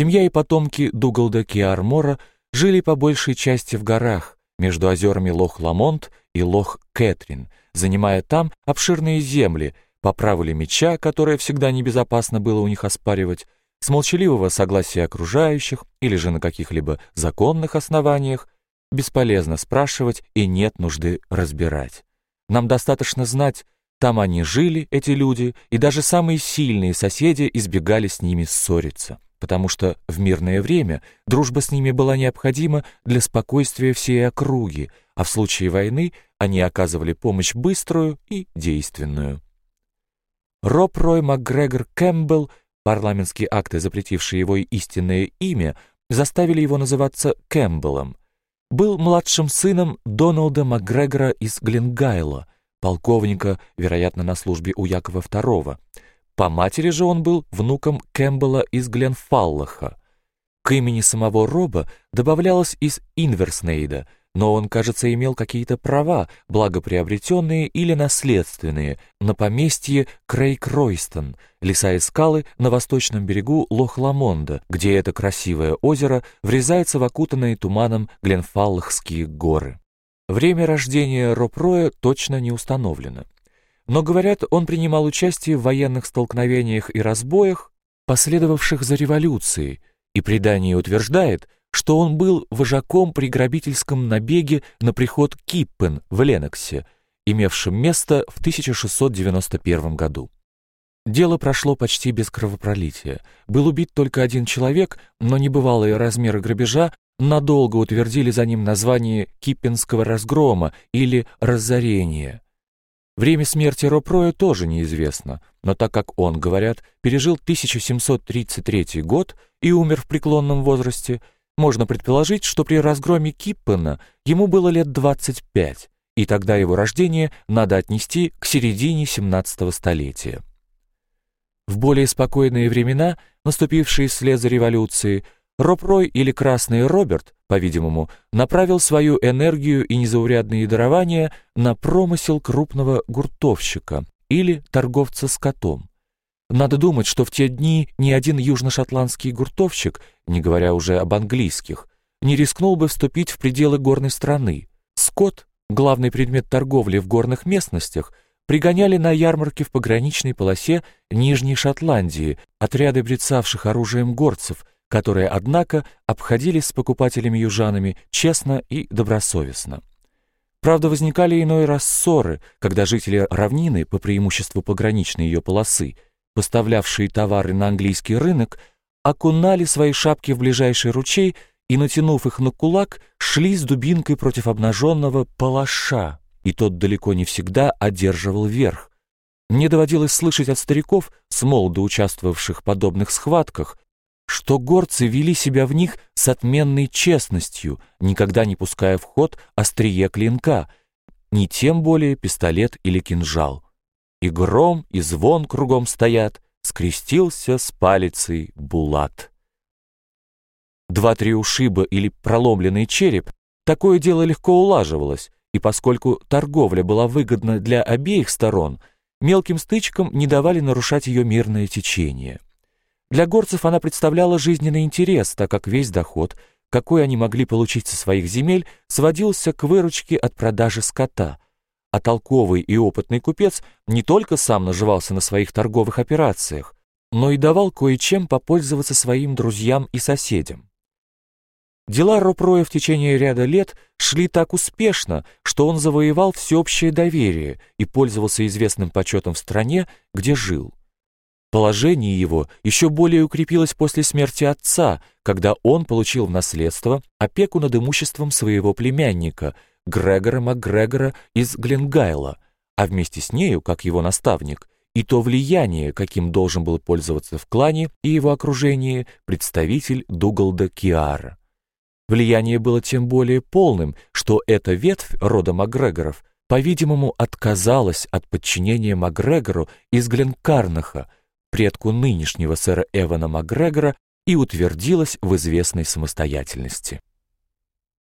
Семья и потомки Дугалда Киармора жили по большей части в горах, между озерами Лох-Ламонт и Лох-Кэтрин, занимая там обширные земли, по правиле меча, которое всегда небезопасно было у них оспаривать, с молчаливого согласия окружающих или же на каких-либо законных основаниях, бесполезно спрашивать и нет нужды разбирать. Нам достаточно знать, там они жили, эти люди, и даже самые сильные соседи избегали с ними ссориться, потому что в мирное время дружба с ними была необходима для спокойствия всей округи, а в случае войны они оказывали помощь быструю и действенную. Роб Рой МакГрегор Кэмпбелл, парламентские акты, запретившие его истинное имя, заставили его называться Кэмпбеллом, был младшим сыном Доналда МакГрегора из Гленгайла, полковника, вероятно, на службе у Якова II. По матери же он был внуком Кэмпбелла из Гленфаллаха. К имени самого Роба добавлялось из Инверснейда — но он, кажется, имел какие-то права, благоприобретенные или наследственные, на поместье Крейг-Ройстон, леса и скалы на восточном берегу Лох-Ламонда, где это красивое озеро врезается в окутанные туманом Гленфаллахские горы. Время рождения Ропроя точно не установлено. Но, говорят, он принимал участие в военных столкновениях и разбоях, последовавших за революцией, и предание утверждает, что он был вожаком при грабительском набеге на приход Киппен в Леноксе, имевшем место в 1691 году. Дело прошло почти без кровопролития. Был убит только один человек, но небывалые размеры грабежа надолго утвердили за ним название Киппенского разгрома или разорения. Время смерти Ропроя тоже неизвестно, но так как он, говорят, пережил 1733 год и умер в преклонном возрасте, можно предположить, что при разгроме Киппена ему было лет 25, и тогда его рождение надо отнести к середине 17 столетия. В более спокойные времена, наступившие вслед за революцией, Роб-Рой или Красный Роберт, по-видимому, направил свою энергию и незаурядные дарования на промысел крупного гуртовщика или торговца скотом. Надо думать, что в те дни ни один южно-шотландский гуртовщик, не говоря уже об английских, не рискнул бы вступить в пределы горной страны. Скот, главный предмет торговли в горных местностях, пригоняли на ярмарки в пограничной полосе Нижней Шотландии отряды брецавших оружием горцев, которые, однако, обходились с покупателями-южанами честно и добросовестно. Правда, возникали иной раз ссоры, когда жители равнины, по преимуществу пограничной ее полосы, поставлявшие товары на английский рынок, окунали свои шапки в ближайший ручей и, натянув их на кулак, шли с дубинкой против обнаженного палаша, и тот далеко не всегда одерживал верх. Мне доводилось слышать от стариков, с молоду участвовавших в подобных схватках, что горцы вели себя в них с отменной честностью, никогда не пуская в ход острие клинка, ни тем более пистолет или кинжал. И гром, и звон кругом стоят, скрестился с палицей Булат. Два-три ушиба или проломленный череп, такое дело легко улаживалось, и поскольку торговля была выгодна для обеих сторон, мелким стычкам не давали нарушать ее мирное течение. Для горцев она представляла жизненный интерес, так как весь доход, какой они могли получить со своих земель, сводился к выручке от продажи скота – а толковый и опытный купец не только сам наживался на своих торговых операциях, но и давал кое-чем попользоваться своим друзьям и соседям. Дела Ропроя в течение ряда лет шли так успешно, что он завоевал всеобщее доверие и пользовался известным почетом в стране, где жил. Положение его еще более укрепилось после смерти отца, когда он получил в наследство опеку над имуществом своего племянника – Грегора МакГрегора из Гленгайла, а вместе с нею, как его наставник, и то влияние, каким должен был пользоваться в клане и его окружении представитель Дугалда Киара. Влияние было тем более полным, что эта ветвь рода Макгрегоров, по-видимому, отказалась от подчинения Макгрегору из Гленкарнаха, предку нынешнего сэра Эвана Макгрегора, и утвердилась в известной самостоятельности.